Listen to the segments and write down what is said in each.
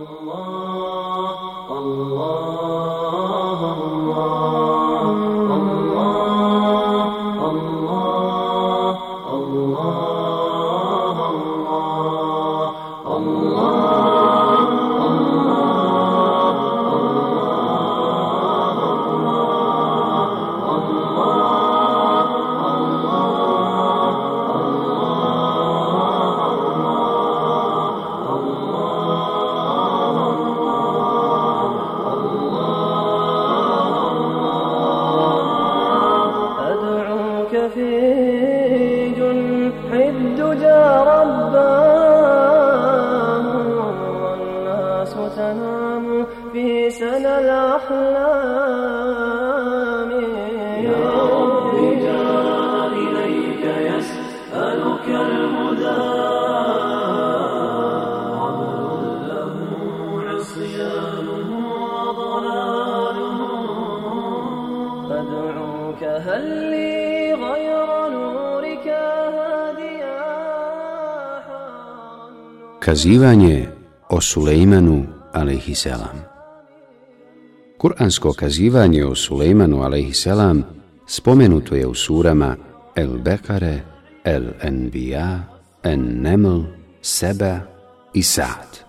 Oh. أدعوك هل لي غير نورك؟ هاديا Kazivanje o Sulejmanu alaihisselam Kur'ansko kazivanje o Sulejmanu alaihisselam spomenuto je u surama El Bekare, El Enbiya, En Neml, Seba i Sa'd.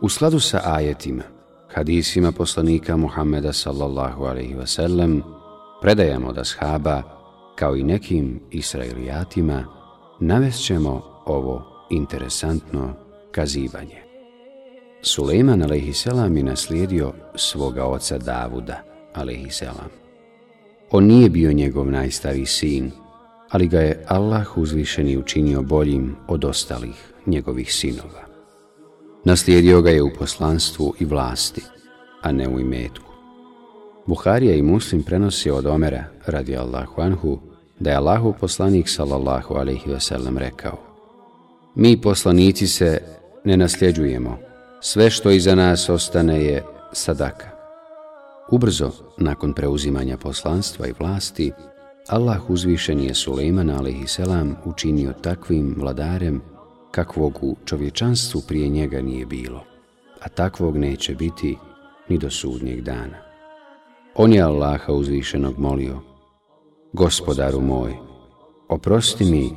U skladu sa ajetima, hadisima poslanika Muhammeda sallallahu alaihi wasallam, predajamo da ashaba, kao i nekim israelijatima, navest ovo interesantno kazivanje. Suleiman a.s. je naslijedio svoga oca Davuda a.s. On nije bio njegov najstariji sin, ali ga je Allah uzvišeni učinio boljim od ostalih njegovih sinova. Naslijedio ga je u poslanstvu i vlasti, a ne u imetku. Buharija i Muslim prenosi od Omera, radi Allahu anhu, da je Allahu poslanik sallallahu alaihi wasallam rekao Mi poslanici se ne nasljeđujemo. Sve što iza nas ostane je sadaka. Ubrzo, nakon preuzimanja poslanstva i vlasti, Allah uzvišen je Suleiman selam učinio takvim vladarem kakvog u čovječanstvu prije njega nije bilo, a takvog neće biti ni do sudnjeg dana. On je Allaha uzvišenog molio, Gospodaru moj, oprosti mi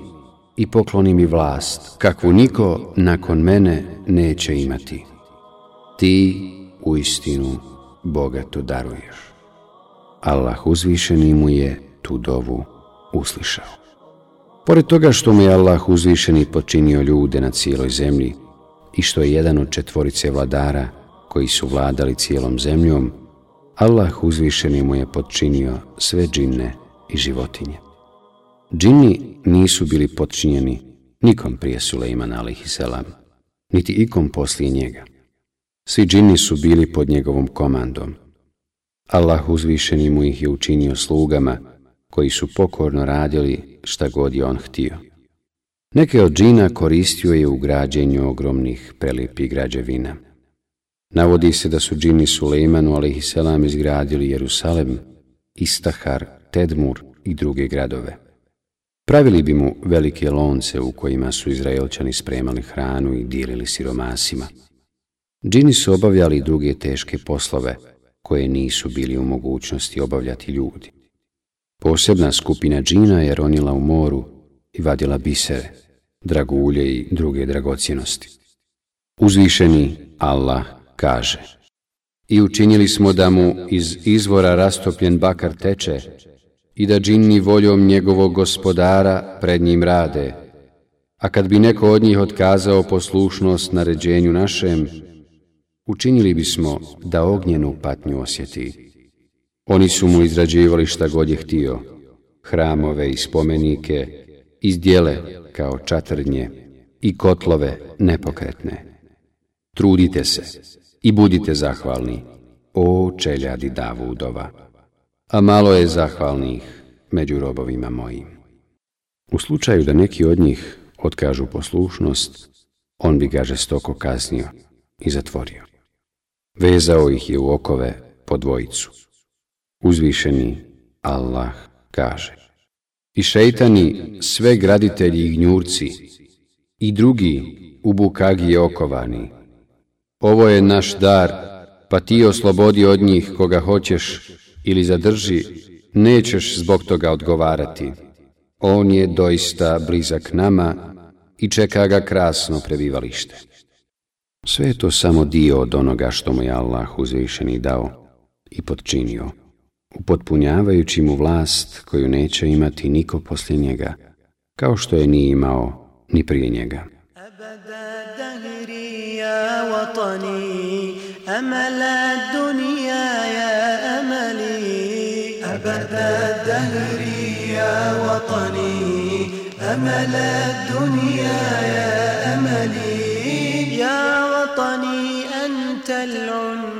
i pokloni mi vlast, kakvu niko nakon mene neće imati. Ti u istinu bogatu daruješ. Allah uzvišeni mu je tu dovu uslišao. Pored toga što mu je Allah uzvišeni počinio ljude na cijeloj zemlji i što je jedan od četvorice vladara koji su vladali cijelom zemljom, Allah uzvišeni mu je podčinio sve džinne i životinje. Džini nisu bili podčinjeni nikom prije Sulejmana alaihisselam, niti ikom poslije njega. Svi džini su bili pod njegovom komandom. Allah uzvišeni mu ih je učinio slugama koji su pokorno radili šta god je on htio. Neke od džina koristio je u građenju ogromnih prelijepih građevina. Navodi se da su džini Sulejmanu a.s. izgradili Jerusalem, Istahar, Tedmur i druge gradove. Pravili bi mu velike lonce u kojima su Izraelčani spremali hranu i dijelili siromasima. Džini su obavljali druge teške poslove koje nisu bili u mogućnosti obavljati ljudi. Posebna skupina džina je ronila u moru i vadila bisere, dragulje i druge dragocjenosti. Uzvišeni Allah kaže I učinili smo da mu iz izvora rastopljen bakar teče i da džinni voljom njegovog gospodara pred njim rade. A kad bi neko od njih otkazao poslušnost naređenju našem, učinili bismo da ognjenu patnju osjeti. Oni su mu izrađivali šta god je htio, hramove i spomenike, izdjele kao čatrnje i kotlove nepokretne. Trudite se i budite zahvalni, o čeljadi Davudova a malo je zahvalnih među robovima mojim. U slučaju da neki od njih otkažu poslušnost, on bi ga žestoko kaznio i zatvorio. Vezao ih je u okove po dvojicu. Uzvišeni Allah kaže I šeitani, sve graditelji i gnjurci, i drugi u bukagi okovani, Ovo je naš dar, pa ti oslobodi od njih koga hoćeš ili zadrži, nećeš zbog toga odgovarati. On je doista blizak nama i čeka ga krasno prebivalište. Sve je to samo dio od onoga što mu je Allah uzvišeni dao i podčinio, upotpunjavajući mu vlast koju neće imati niko poslije njega, kao što je nije imao ni prije njega. أمل الدنيا يا أملي أبد الدهر يا وطني أمل الدنيا يا أملي يا وطني أنت العنوان يا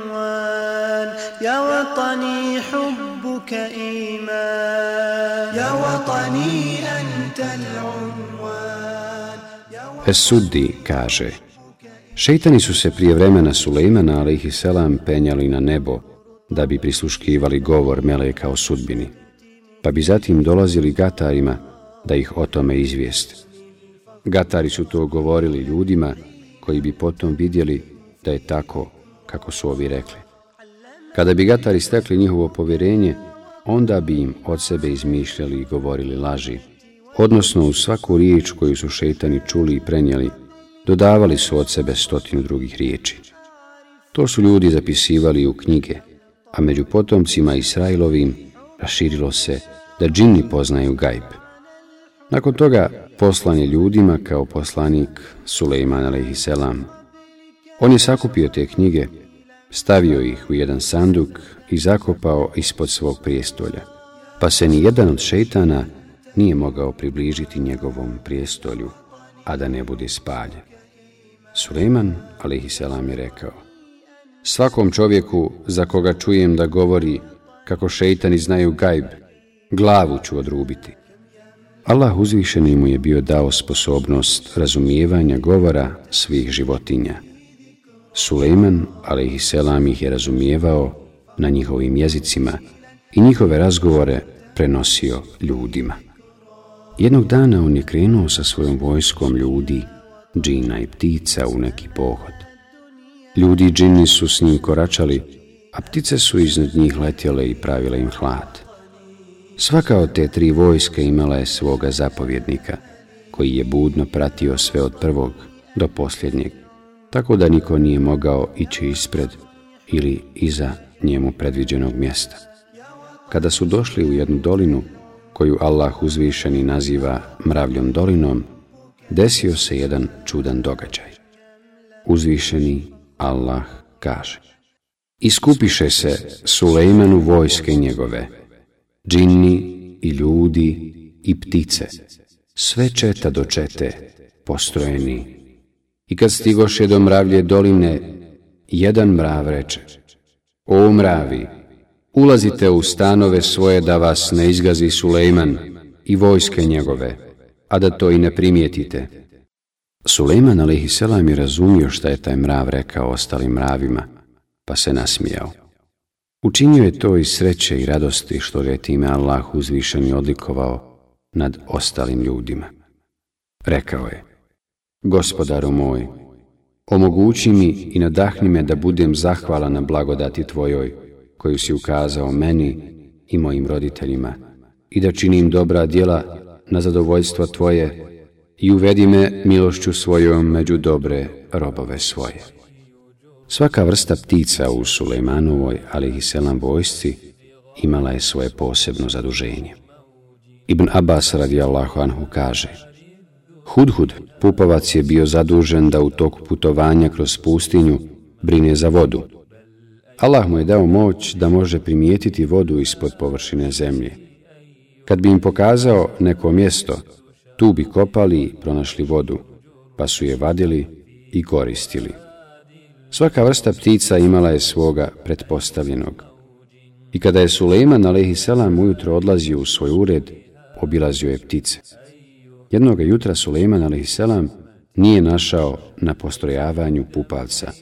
وطني حبك إيمان يا وطني أنت العنوان السدي كاجي Šeitani su se prije vremena Sulejmana, alaihi selam, penjali na nebo, da bi prisluškivali govor Meleka o sudbini, pa bi zatim dolazili gatarima da ih o tome izvijeste. Gatari su to govorili ljudima koji bi potom vidjeli da je tako kako su ovi rekli. Kada bi gatari stekli njihovo povjerenje, onda bi im od sebe izmišljali i govorili laži, odnosno u svaku riječ koju su šeitani čuli i prenijeli, dodavali su od sebe stotinu drugih riječi. To su ljudi zapisivali u knjige, a među potomcima Israilovim raširilo se da džini poznaju gajb. Nakon toga poslan je ljudima kao poslanik Sulejman a.s. On je sakupio te knjige, stavio ih u jedan sanduk i zakopao ispod svog prijestolja, pa se ni jedan od šeitana nije mogao približiti njegovom prijestolju, a da ne bude spaljen. Suleiman, a.s. je rekao, Svakom čovjeku za koga čujem da govori kako šeitani znaju gajb, glavu ću odrubiti. Allah uzvišeni mu je bio dao sposobnost razumijevanja govora svih životinja. Suleiman, a.s. ih je razumijevao na njihovim jezicima i njihove razgovore prenosio ljudima. Jednog dana on je krenuo sa svojom vojskom ljudi džina i ptica u neki pohod. Ljudi i džini su s njim koračali, a ptice su iznad njih letjele i pravile im hlad. Svaka od te tri vojske imala je svoga zapovjednika, koji je budno pratio sve od prvog do posljednjeg, tako da niko nije mogao ići ispred ili iza njemu predviđenog mjesta. Kada su došli u jednu dolinu, koju Allah uzvišeni naziva mravljom dolinom, desio se jedan čudan događaj. Uzvišeni Allah kaže Iskupiše se Sulejmanu vojske njegove, džinni i ljudi i ptice, sve četa do čete, postrojeni. I kad stigoše do mravlje doline, jedan mrav reče, O mravi, ulazite u stanove svoje da vas ne izgazi Sulejman i vojske njegove, a da to i ne primijetite. Sulejman a.s. je razumio šta je taj mrav rekao ostalim mravima, pa se nasmijao. Učinio je to iz sreće i radosti što ga je time Allah uzvišen i odlikovao nad ostalim ljudima. Rekao je, gospodaru moj, omogući mi i nadahni me da budem zahvala na blagodati tvojoj, koju si ukazao meni i mojim roditeljima, i da činim dobra djela na zadovoljstvo Tvoje i uvedi me milošću svojom među dobre robove svoje. Svaka vrsta ptica u Sulejmanovoj, ali i selam vojsci, imala je svoje posebno zaduženje. Ibn Abbas radijallahu anhu kaže Hudhud, pupovac je bio zadužen da u toku putovanja kroz pustinju brine za vodu. Allah mu je dao moć da može primijetiti vodu ispod površine zemlje. Kad bi im pokazao neko mjesto, tu bi kopali i pronašli vodu, pa su je vadili i koristili. Svaka vrsta ptica imala je svoga pretpostavljenog. I kada je Sulejman selam, ujutro odlazio u svoj ured, obilazio je ptice. Jednog jutra Sulejman a.s. nije našao na postrojavanju pupavca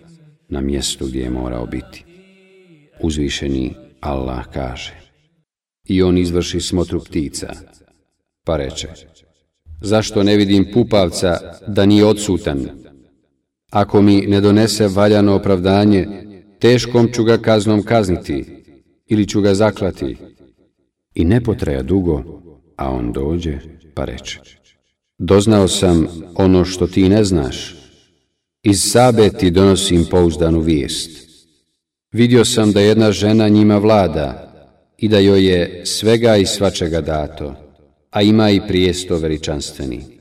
na mjestu gdje je morao biti. Uzvišeni Allah kaže i on izvrši smotru ptica. Pa reče, zašto ne vidim pupavca da nije odsutan? Ako mi ne donese valjano opravdanje, teškom ću ga kaznom kazniti ili ću ga zaklati. I ne potraja dugo, a on dođe pa reče Doznao sam ono što ti ne znaš. Iz Sabe ti donosim pouzdanu vijest. Vidio sam da jedna žena njima vlada i da joj je svega i svačega dato, a ima i prijesto veličanstveni.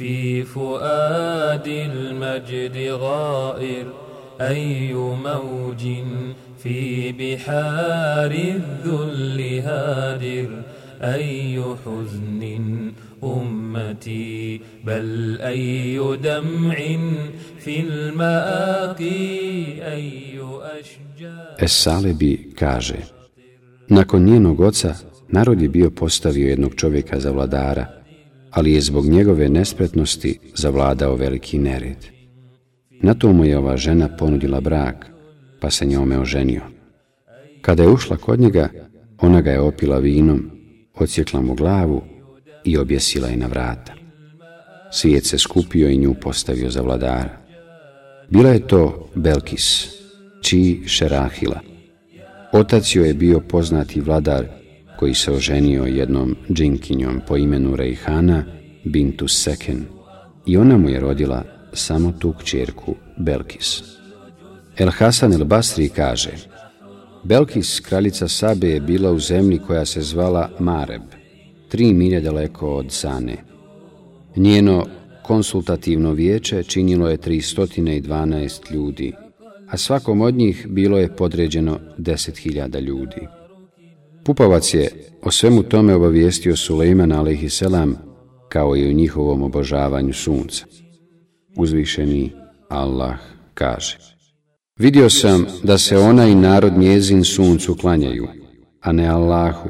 في فؤاد المجد غائر أي موج في بحار الذل هادر أي حزن أمتي بل أي دمع في المآقي أي أشجار Esalebi kaže Nakon njenog oca, narod je bio postavio jednog čovjeka za vladara, ali je zbog njegove nespretnosti zavladao veliki nered. Na to mu je ova žena ponudila brak, pa se njome oženio. Kada je ušla kod njega, ona ga je opila vinom, odsjekla mu glavu i objesila je na vrata. Svijet se skupio i nju postavio za vladara. Bila je to Belkis, čiji Šerahila. Otac joj je bio poznati vladar koji se oženio jednom džinkinjom po imenu Rejhana Bintu Seken i ona mu je rodila samo tu kćerku Belkis. El Hasan el Basri kaže Belkis, kraljica Sabe, je bila u zemlji koja se zvala Mareb, tri milje daleko od Sane. Njeno konsultativno vijeće činilo je 312 ljudi, a svakom od njih bilo je podređeno 10.000 ljudi. Pupavac je o svemu tome obavijestio Sulejman a.s. kao i o njihovom obožavanju sunca. Uzvišeni Allah kaže Vidio sam da se ona i narod njezin suncu klanjaju, a ne Allahu.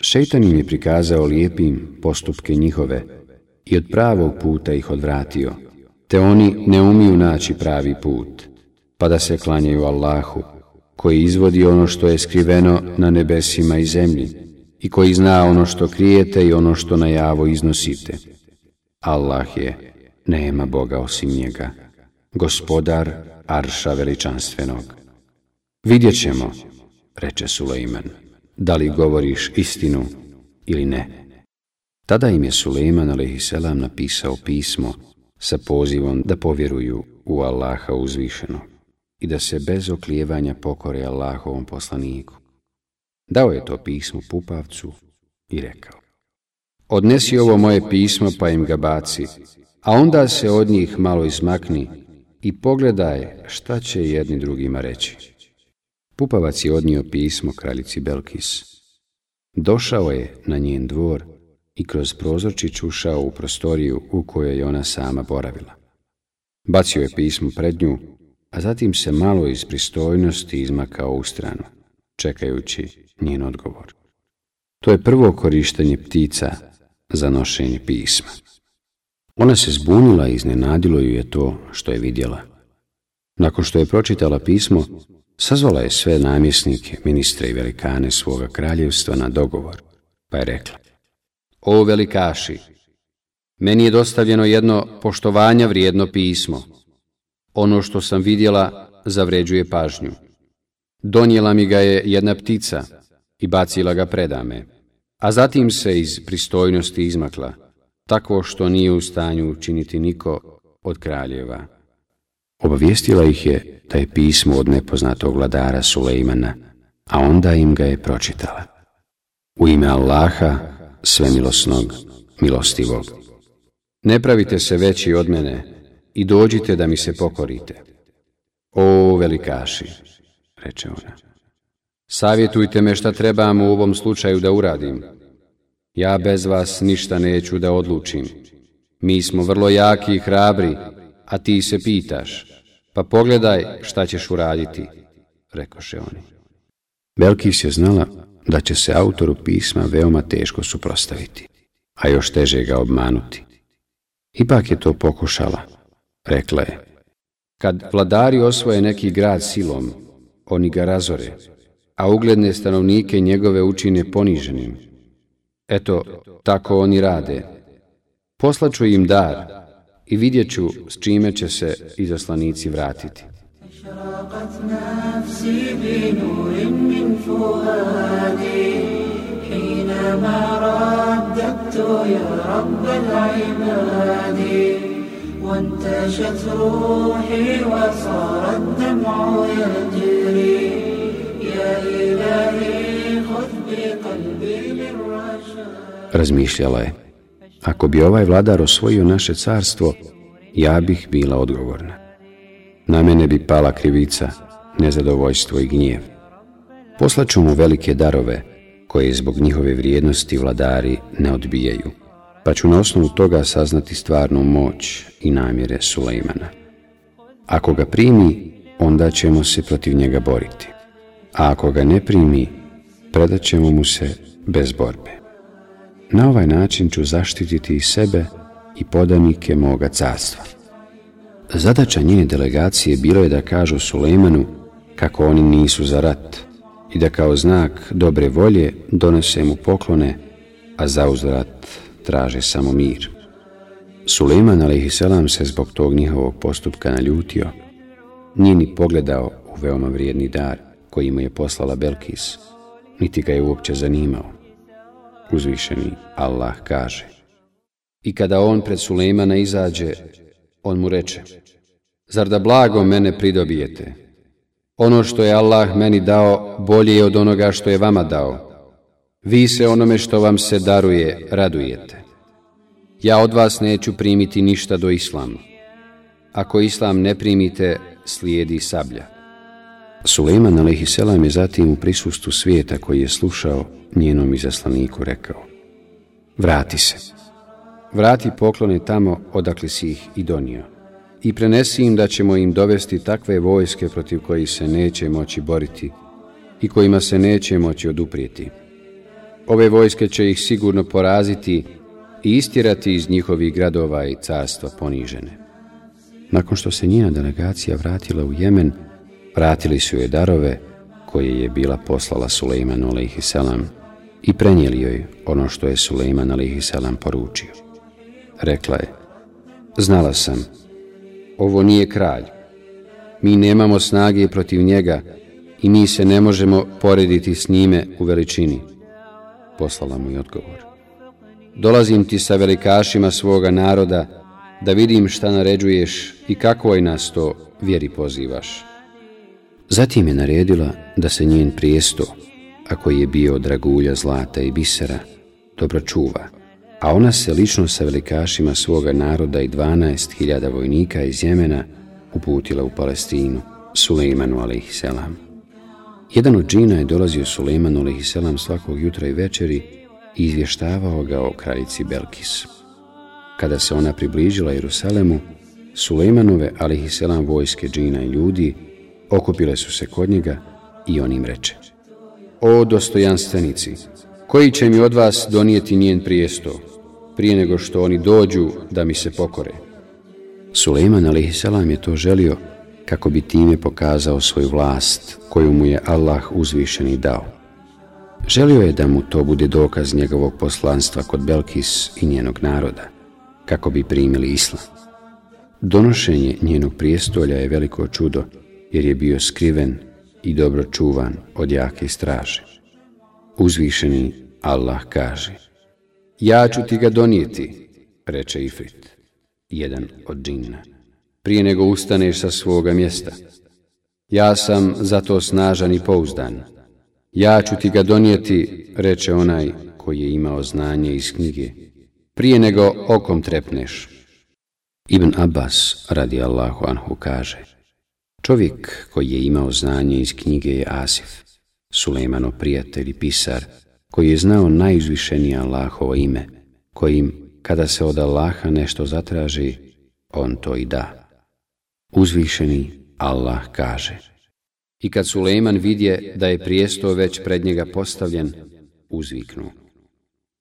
Šeitan im je prikazao lijepim postupke njihove i od pravog puta ih odvratio, te oni ne umiju naći pravi put, pa da se klanjaju Allahu, koji izvodi ono što je skriveno na nebesima i zemlji i koji zna ono što krijete i ono što na javo iznosite. Allah je, nema Boga osim njega, gospodar Arša veličanstvenog. Vidjet ćemo, reče Sulejman, da li govoriš istinu ili ne. Tada im je Sulejman a.s. napisao pismo sa pozivom da povjeruju u Allaha uzvišenog i da se bez oklijevanja pokore Allahovom poslaniku. Dao je to pismo Pupavcu i rekao Odnesi ovo moje pismo pa im ga baci, a onda se od njih malo izmakni i pogledaj šta će jedni drugima reći. Pupavac je odnio pismo kraljici Belkis. Došao je na njen dvor i kroz prozorčić ušao u prostoriju u kojoj je ona sama boravila. Bacio je pismo pred nju a zatim se malo iz pristojnosti izmakao u stranu, čekajući njen odgovor. To je prvo korištenje ptica za nošenje pisma. Ona se zbunila i iznenadilo ju je to što je vidjela. Nakon što je pročitala pismo, sazvala je sve namjesnike, ministre i velikane svoga kraljevstva na dogovor, pa je rekla O velikaši, meni je dostavljeno jedno poštovanja vrijedno pismo, ono što sam vidjela zavređuje pažnju. Donijela mi ga je jedna ptica i bacila ga predame, a zatim se iz pristojnosti izmakla, tako što nije u stanju učiniti niko od kraljeva. Obavijestila ih je da je pismo od nepoznatog vladara Sulejmana, a onda im ga je pročitala. U ime Allaha, svemilosnog, milostivog. Ne pravite se veći od mene, i dođite da mi se pokorite. O, velikaši, reče ona, savjetujte me šta trebam u ovom slučaju da uradim. Ja bez vas ništa neću da odlučim. Mi smo vrlo jaki i hrabri, a ti se pitaš, pa pogledaj šta ćeš uraditi, rekoše oni. Belkis je znala da će se autoru pisma veoma teško suprostaviti, a još teže ga obmanuti. Ipak je to pokušala, Rekla je, kad vladari osvoje neki grad silom, oni ga razore, a ugledne stanovnike njegove učine poniženim. Eto, tako oni rade. Poslaču im dar i vidjet ću s čime će se izaslanici vratiti. أشرقت نفسي بنور من فؤادي حينما رددت يا رب العباد وانتشت روحي وصار الدمع يجري يا إلهي خذ بقلبي للرشاد Razmišljala je, ako bi ovaj vladar osvojio naše carstvo, ja bih bila odgovorna. Na mene bi pala krivica, nezadovoljstvo i gnjev. Poslaću mu velike darove, koje zbog njihove vrijednosti vladari ne odbijaju, pa ću na osnovu toga saznati stvarnu moć i namjere Sulejmana. Ako ga primi, onda ćemo se protiv njega boriti. A ako ga ne primi, predat ćemo mu se bez borbe. Na ovaj način ću zaštititi i sebe i podanike moga carstva. Zadaća njene delegacije bilo je da kažu Sulejmanu kako oni nisu za rat i da kao znak dobre volje donose mu poklone, a za uzrat traže samo mir. Sulejman a.s. se zbog tog njihovog postupka naljutio. Nije ni pogledao u veoma vrijedni dar koji mu je poslala Belkis, niti ga je uopće zanimao. Uzvišeni Allah kaže I kada on pred Sulejmana izađe, on mu reče Zar da blago mene pridobijete? Ono što je Allah meni dao bolje je od onoga što je vama dao. Vi se onome što vam se daruje radujete. Ja od vas neću primiti ništa do islama. Ako islam ne primite, slijedi sablja. Suleiman a.s. je zatim u prisustu svijeta koji je slušao njenom izaslaniku rekao Vrati se. Vrati poklone tamo odakle si ih i donio. I prenesi im da ćemo im dovesti takve vojske protiv koji se neće moći boriti i kojima se neće moći oduprijeti. Ove vojske će ih sigurno poraziti i istirati iz njihovih gradova i carstva ponižene. Nakon što se njena delegacija vratila u Jemen, vratili su joj darove koje je bila poslala Sulejmanu a.s. i prenijeli joj ono što je Sulejman a.s. poručio. Rekla je, znala sam, ovo nije kralj. Mi nemamo snage protiv njega i mi se ne možemo porediti s njime u veličini. Poslala mu i odgovor. Dolazim ti sa velikašima svoga naroda da vidim šta naređuješ i kakvoj nas to vjeri pozivaš. Zatim je naredila da se njen prijesto, ako je bio dragulja zlata i bisera, dobro čuva, a ona se lično sa velikašima svoga naroda i 12.000 vojnika iz Jemena uputila u Palestinu, Sulejmanu a.s. Jedan od džina je dolazio Sulejmanu a.s. svakog jutra i večeri i izvještavao ga o kraljici Belkis. Kada se ona približila Jerusalemu, Sulejmanove a.s. vojske džina i ljudi okupile su se kod njega i on im reče O dostojanstvenici, koji će mi od vas donijeti njen prijesto, prije nego što oni dođu da mi se pokore? Sulejman a.s. je to želio kako bi time pokazao svoju vlast koju mu je Allah uzvišeni dao. Želio je da mu to bude dokaz njegovog poslanstva kod Belkis i njenog naroda, kako bi primili islam. Donošenje njenog prijestolja je veliko čudo, jer je bio skriven i dobro čuvan od jake straže. Uzvišeni Allah kaže Ja ću ti ga donijeti, reče Ifrit, jedan od džinna, prije nego ustaneš sa svoga mjesta. Ja sam zato snažan i pouzdan. Ja ću ti ga donijeti, reče onaj koji je imao znanje iz knjige, prije nego okom trepneš. Ibn Abbas, radi Allahu anhu, kaže Čovjek koji je imao znanje iz knjige je Asif, Sulejmano prijatelj i pisar, koji je znao najizvišenije Allahovo ime, kojim, kada se od Allaha nešto zatraži, on to i da. Uzvišeni Allah kaže I kad Sulejman vidje da je prijesto već pred njega postavljen, uzviknu.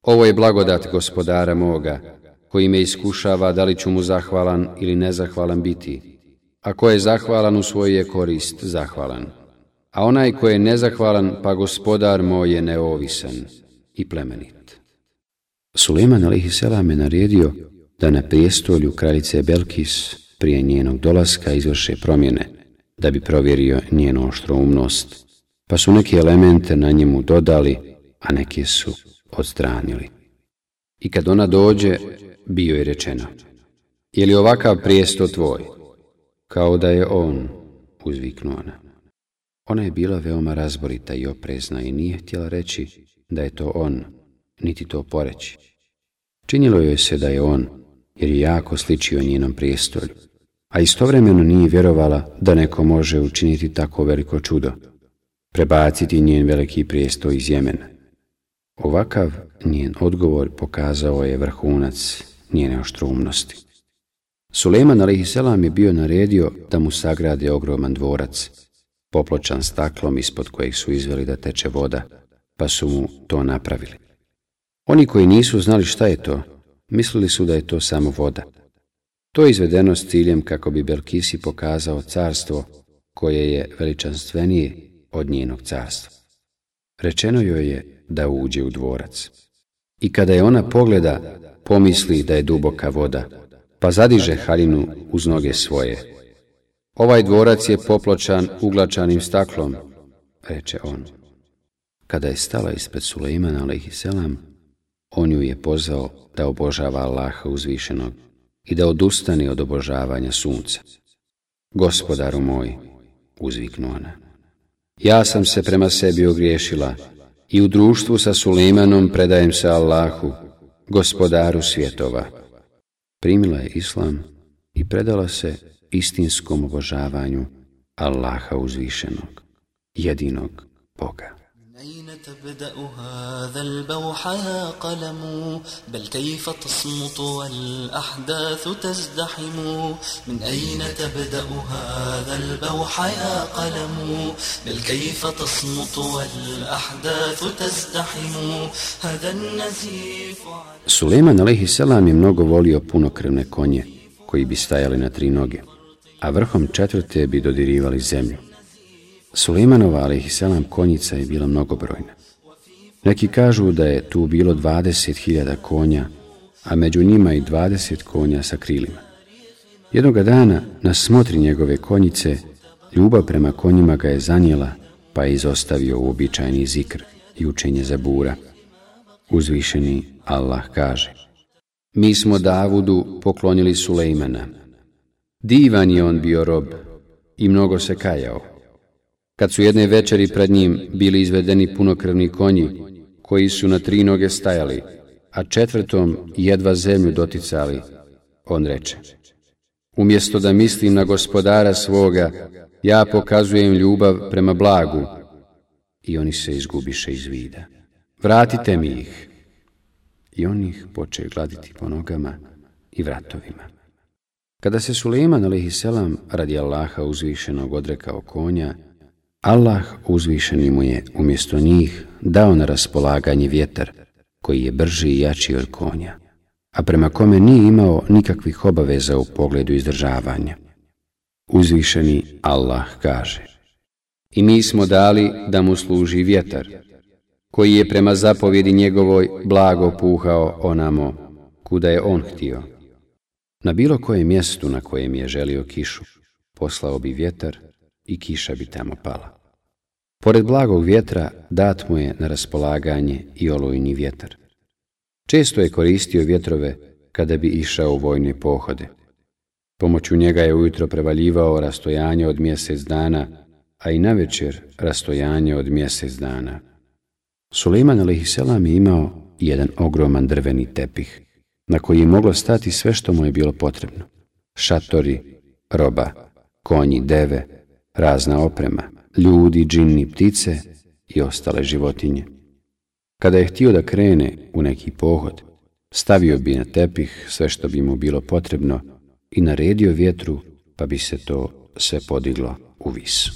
Ovo je blagodat gospodara moga, koji me iskušava da li ću mu zahvalan ili nezahvalan biti, a ko je zahvalan u svoj je korist zahvalan. A onaj ko je nezahvalan, pa gospodar moj je neovisan i plemenit. Suleman a.s. je naredio da na prijestolju kraljice Belkis prije njenog dolaska izvrše promjene, da bi provjerio njenu oštroumnost, pa su neke elemente na njemu dodali, a neke su odstranili. I kad ona dođe, bio je rečeno, je li ovakav prijesto tvoj? Kao da je on, uzviknu ona. Ona je bila veoma razborita i oprezna i nije htjela reći da je to on, niti to poreći. Činilo joj se da je on, jer je jako sličio njenom prijestolju, a istovremeno nije vjerovala da neko može učiniti tako veliko čudo, prebaciti njen veliki prijestol iz Jemena. Ovakav njen odgovor pokazao je vrhunac njene oštrumnosti. Suleman a.s. je bio naredio da mu sagrade ogroman dvorac, popločan staklom ispod kojeg su izveli da teče voda, pa su mu to napravili. Oni koji nisu znali šta je to, mislili su da je to samo voda. To je izvedeno s ciljem kako bi Belkisi pokazao carstvo koje je veličanstvenije od njenog carstva. Rečeno joj je da uđe u dvorac. I kada je ona pogleda, pomisli da je duboka voda, pa zadiže haljinu uz noge svoje. Ovaj dvorac je popločan uglačanim staklom, reče on. Kada je stala ispred Sulejmana, alaihisselam, on ju je pozvao da obožava Allaha uzvišenog i da odustane od obožavanja sunca. Gospodaru moj, uzviknu ona, ja sam se prema sebi ogriješila i u društvu sa Sulejmanom predajem se Allahu, gospodaru svjetova. Primila je islam i predala se istinskom obožavanju Allaha uzvišenog, jedinog Boga. أين تبدأ هذا البوح يا قلم بل كيف تصمت والأحداث تزدحم من أين تبدأ هذا البوح يا قلم بل كيف تصمت والأحداث تزدحم هذا النزيف Suleiman a.s. je mnogo volio punokrvne konje koji bi stajali na tri noge, a vrhom četvrte bi dodirivali zemlju. Suleimanova, alaihisselam selam, konjica je bila mnogobrojna. Neki kažu da je tu bilo 20.000 konja, a među njima i 20 konja sa krilima. Jednoga dana, na smotri njegove konjice, ljubav prema konjima ga je zanijela, pa je izostavio uobičajeni zikr i učenje za bura. Uzvišeni Allah kaže Mi smo Davudu poklonili Sulejmana. Divan je on bio rob i mnogo se kajao. Kad su jedne večeri pred njim bili izvedeni punokrvni konji, koji su na tri noge stajali, a četvrtom jedva zemlju doticali, on reče, umjesto da mislim na gospodara svoga, ja pokazujem ljubav prema blagu, i oni se izgubiše iz vida. Vratite mi ih. I on ih poče gladiti po nogama i vratovima. Kada se Suleiman a.s. radi Allaha uzvišenog odrekao konja, Allah uzvišeni mu je umjesto njih dao na raspolaganje vjetar koji je brži i jači od konja, a prema kome nije imao nikakvih obaveza u pogledu izdržavanja. Uzvišeni Allah kaže I mi smo dali da mu služi vjetar, koji je prema zapovjedi njegovoj blago puhao onamo kuda je on htio. Na bilo kojem mjestu na kojem je želio kišu, poslao bi vjetar i kiša bi tamo pala. Pored blagog vjetra dat mu je na raspolaganje i olujni vjetar. Često je koristio vjetrove kada bi išao u vojne pohode. Pomoću njega je ujutro prevaljivao rastojanje od mjesec dana, a i na večer rastojanje od mjesec dana. Suleiman a.s. je imao jedan ogroman drveni tepih, na koji je moglo stati sve što mu je bilo potrebno. Šatori, roba, konji, deve, razna oprema, ljudi, džinni, ptice i ostale životinje. Kada je htio da krene u neki pohod, stavio bi na tepih sve što bi mu bilo potrebno i naredio vjetru, pa bi se to sve podiglo u vis.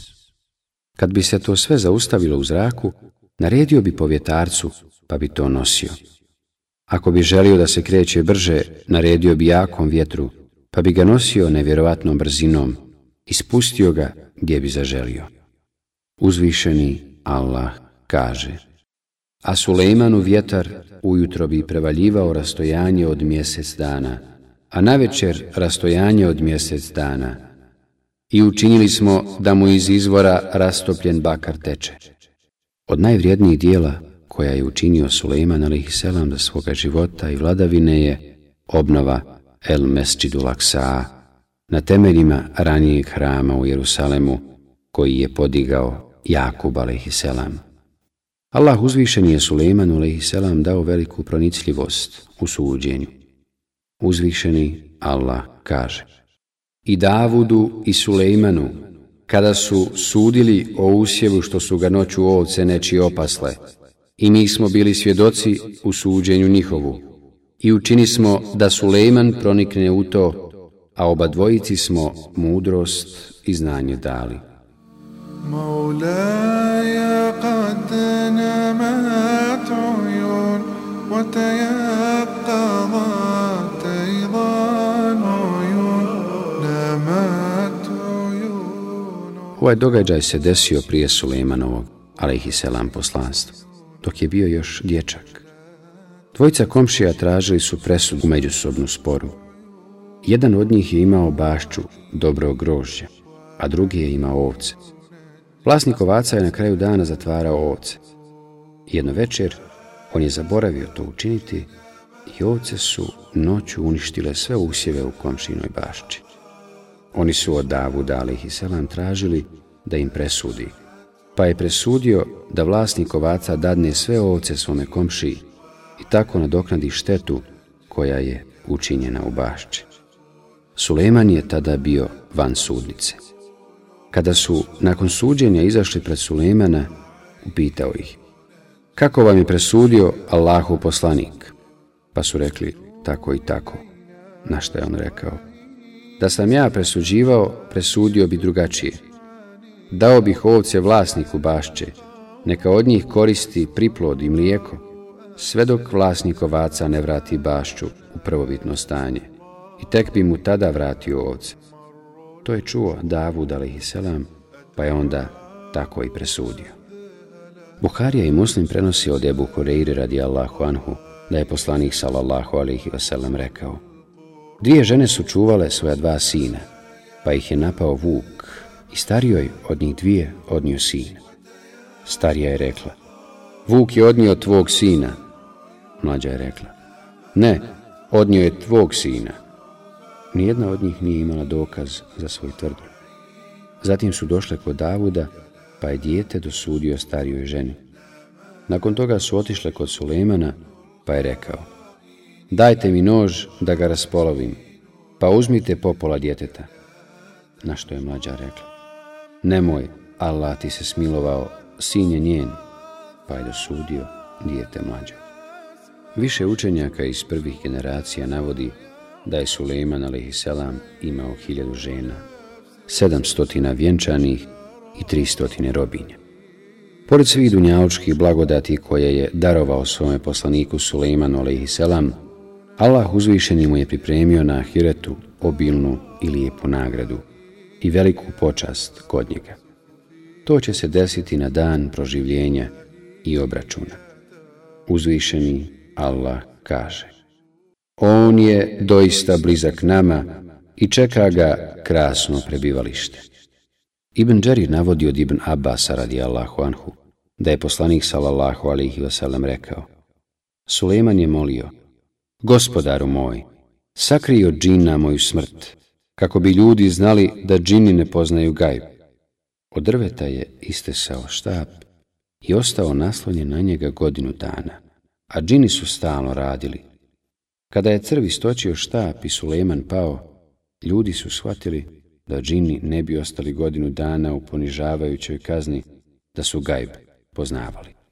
Kad bi se to sve zaustavilo u zraku, naredio bi povjetarcu pa bi to nosio. Ako bi želio da se kreće brže, naredio bi jakom vjetru, pa bi ga nosio nevjerovatnom brzinom i spustio ga gdje bi zaželio. Uzvišeni Allah kaže A Sulejmanu vjetar ujutro bi prevaljivao rastojanje od mjesec dana, a navečer rastojanje od mjesec dana. I učinili smo da mu iz izvora rastopljen bakar teče. Od najvrijednijih dijela koja je učinio Suleiman a.s. za svoga života i vladavine je obnova El Mesčidu Laksaa, na temeljima ranijeg hrama u Jerusalemu koji je podigao Jakub a.s. Allah uzvišen je Sulejmanu a.s. dao veliku pronicljivost u suđenju. Uzvišeni Allah kaže I Davudu i Sulejmanu, kada su sudili o usjevu što su ga noću ovce neči opasle, i mi smo bili svjedoci u suđenju njihovu, i učini smo da Sulejman pronikne u to, a oba dvojici smo mudrost i znanje dali. مولاي قد نمت عيون وتيقظت أيضا عيون نمت عيون Ovaj događaj se desio prije Sulejmanovog, alaihisselam poslanstva, dok je bio još dječak. Dvojica komšija tražili su presud u međusobnu sporu. Jedan od njih je imao bašću, dobro grožđe, a drugi je imao ovce. Vlasnik ovaca je na kraju dana zatvarao ovce. Jedno večer on je zaboravio to učiniti i ovce su noću uništile sve usjeve u komšinoj bašči. Oni su od Davu dali i selam tražili da im presudi, pa je presudio da vlasnik ovaca dadne sve ovce svome komšiji i tako nadoknadi štetu koja je učinjena u bašči. Sulejman je tada bio van sudnice. Kada su nakon suđenja izašli pred Sulejmana, upitao ih, kako vam je presudio Allahu poslanik? Pa su rekli, tako i tako. Na što je on rekao? Da sam ja presuđivao, presudio bi drugačije. Dao bih ovce vlasniku bašće, neka od njih koristi priplod i mlijeko, sve dok vlasnik ovaca ne vrati bašću u prvobitno stanje i tek bi mu tada vratio ovce. To je čuo Davud a.s. pa je onda tako i presudio. Buharija i Muslim prenosi od Ebu Kureiri radi Allahu anhu da je poslanik sallallahu alaihi wasallam rekao Dvije žene su čuvale svoja dva sina, pa ih je napao vuk i starijoj od njih dvije odnio sina. Starija je rekla, vuk je odnio tvog sina. Mlađa je rekla, ne, odnio je tvog sina. Nijedna od njih nije imala dokaz za svoj tvrdnju. Zatim su došle kod Davuda, pa je dijete dosudio starijoj ženi. Nakon toga su otišle kod Sulejmana, pa je rekao, dajte mi nož da ga raspolovim, pa uzmite popola djeteta. Na što je mlađa rekla, nemoj, Allah ti se smilovao, sin je njen, pa je dosudio dijete mlađa. Više učenjaka iz prvih generacija navodi da je Suleiman a.s. imao hiljadu žena, sedamstotina vjenčanih i tristotine robinja. Pored svih dunjaočkih blagodati koje je darovao svome poslaniku Suleimanu a.s. Allah uzvišeni mu je pripremio na ahiretu obilnu i lijepu nagradu i veliku počast kod njega. To će se desiti na dan proživljenja i obračuna. Uzvišeni Allah kaže On je doista blizak nama i čeka ga krasno prebivalište. Ibn Đerir navodi od Ibn Abbasa radijallahu anhu, da je poslanik sallallahu alihi wasallam rekao Suleman je molio, gospodaru moj, sakri od džina moju smrt, kako bi ljudi znali da džini ne poznaju gajb. Od drveta je istesao štap i ostao naslonjen na njega godinu dana, a džini su stalno radili. Kada je crvi stočio štap i Suleman pao, ljudi su shvatili da džini ne bi ostali godinu dana u ponižavajućoj kazni da su gajb poznavali.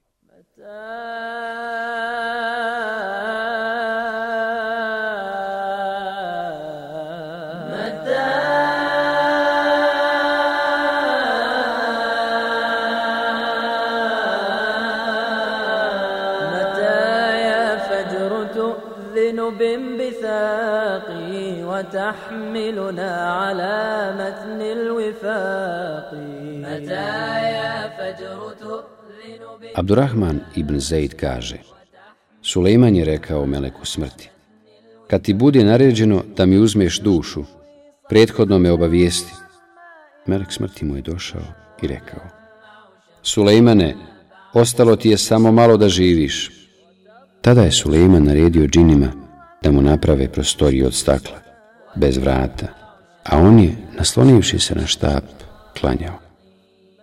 تحملنا على متن الوفاق متى يا فجر تؤذن Abdurrahman ibn Zaid kaže Sulejman je rekao meleku smrti kad ti bude naređeno da mi uzmeš dušu, prethodno me obavijesti. Melek smrti mu je došao i rekao, Sulejmane, ostalo ti je samo malo da živiš. Tada je Sulejman naredio džinima da mu naprave prostoriju od stakla, bez vrata, a on je, naslonivši se na štap, klanjao.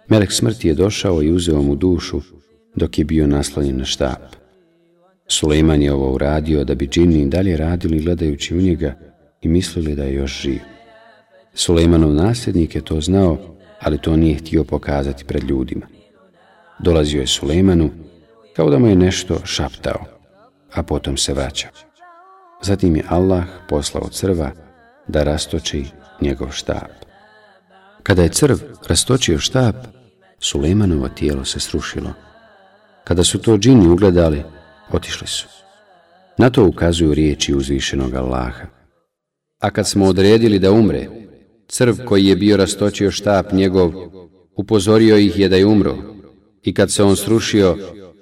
Melek smrti je došao i uzeo mu dušu dok je bio naslonjen na štap. Sulejman je ovo uradio da bi džini dalje radili gledajući u njega i mislili da je još živ. Sulejmanov nasljednik je to znao, ali to nije htio pokazati pred ljudima. Dolazio je Sulejmanu kao da mu je nešto šaptao, a potom se vraćao. Zatim je Allah poslao crva da rastoči njegov štap. Kada je crv rastočio štap, Sulejmanovo tijelo se srušilo. Kada su to džini ugledali, otišli su. Na to ukazuju riječi uzvišenog Allaha. A kad smo odredili da umre, crv koji je bio rastočio štap njegov, upozorio ih je da je umro. I kad se on srušio,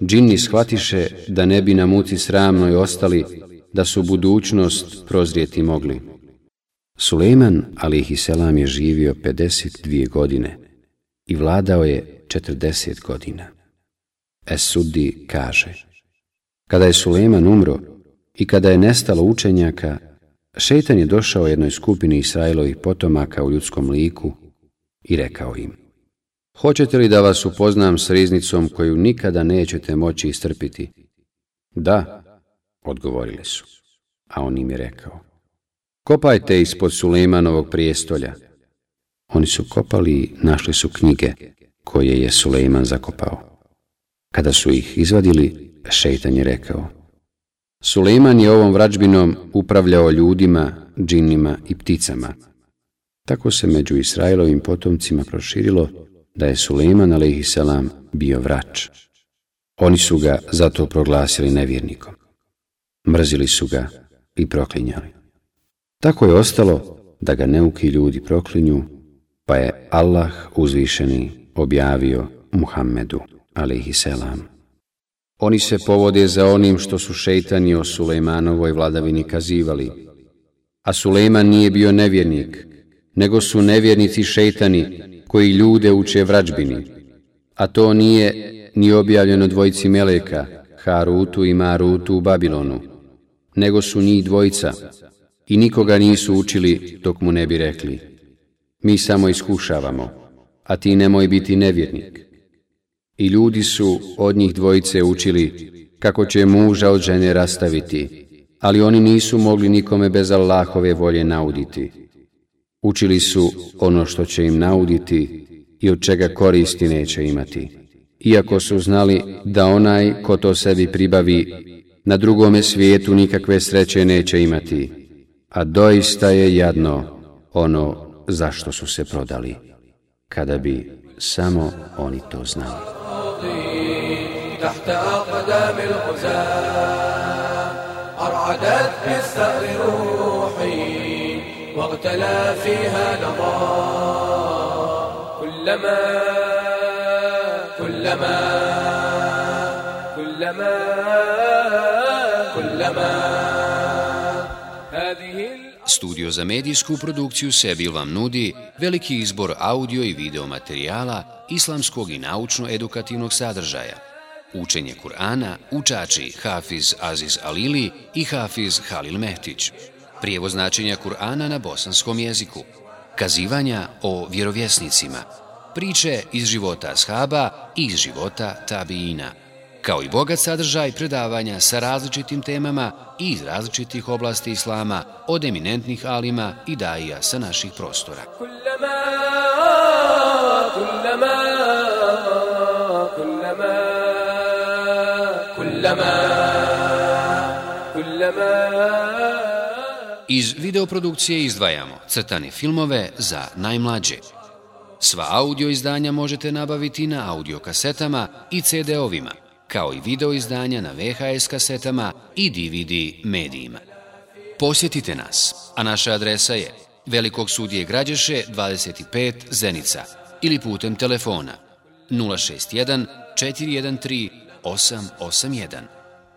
džini shvatiše da ne bi na muci sramnoj ostali, da su budućnost prozrijeti mogli. Suleiman, alihi selam, je živio 52 godine i vladao je 40 godina. Esudi kaže, kada je Suleiman umro i kada je nestalo učenjaka, šeitan je došao jednoj skupini Israilovih potomaka u ljudskom liku i rekao im, Hoćete li da vas upoznam s riznicom koju nikada nećete moći istrpiti? Da, odgovorili su. A on im je rekao, kopajte ispod Sulejmanovog prijestolja. Oni su kopali i našli su knjige koje je Sulejman zakopao. Kada su ih izvadili, šeitan je rekao, Sulejman je ovom vrađbinom upravljao ljudima, džinima i pticama. Tako se među Israilovim potomcima proširilo da je Sulejman a.s. bio vrač. Oni su ga zato proglasili nevjernikom. Mrzili su ga i proklinjali. Tako je ostalo da ga neuki ljudi proklinju, pa je Allah uzvišeni objavio Muhammedu a.s. Oni se povode za onim što su šeitani o Sulejmanovoj vladavini kazivali. A Sulejman nije bio nevjernik, nego su nevjernici šeitani koji ljude uče vrađbini. A to nije ni objavljeno dvojci Meleka, Harutu i Marutu u Babilonu, nego su njih dvojica i nikoga nisu učili dok mu ne bi rekli. Mi samo iskušavamo, a ti nemoj biti nevjernik. I ljudi su od njih dvojice učili kako će muža od žene rastaviti, ali oni nisu mogli nikome bez Allahove volje nauditi. Učili su ono što će im nauditi i od čega koristi neće imati. Iako su znali da onaj ko to sebi pribavi, na drugome svijetu nikakve sreće neće imati. A doista je jadno ono zašto su se prodali, kada bi samo oni to znali. تحت أقدام الغزاة أرعدت بالثأر روحي واغتلى فيها نظام كلما كلما كلما كلما Studio za medijsku produkciju Sebil vam nudi veliki izbor audio i video materijala islamskog i naučno-edukativnog sadržaja. Učenje Kur'ana, učači Hafiz Aziz Alili i Hafiz Halil Mehtić. Prijevo značenja Kur'ana na bosanskom jeziku. Kazivanja o vjerovjesnicima. Priče iz života ashaba i iz života tabiina kao i bogat sadržaj predavanja sa različitim temama i iz različitih oblasti islama od eminentnih alima i daija sa naših prostora. Iz videoprodukcije izdvajamo crtane filmove za najmlađe. Sva audio izdanja možete nabaviti na audio kasetama i CD-ovima – kao i video izdanja na VHS kasetama i DVD medijima. Posjetite nas, a naša adresa je Velikog sudije Građeše 25 Zenica ili putem telefona 061 413 881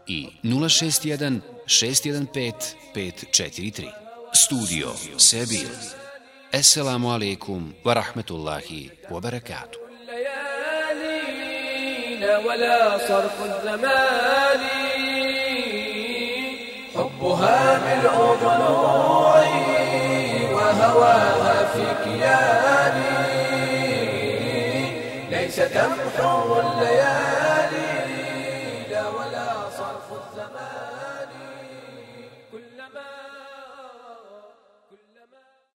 i 061 615 543. Studio Sebil. Assalamu alaikum wa rahmetullahi wa barakatuh. ولا صرف الزمان. حبها ملء ضلوعي وهواها في كياني. ليس تمحو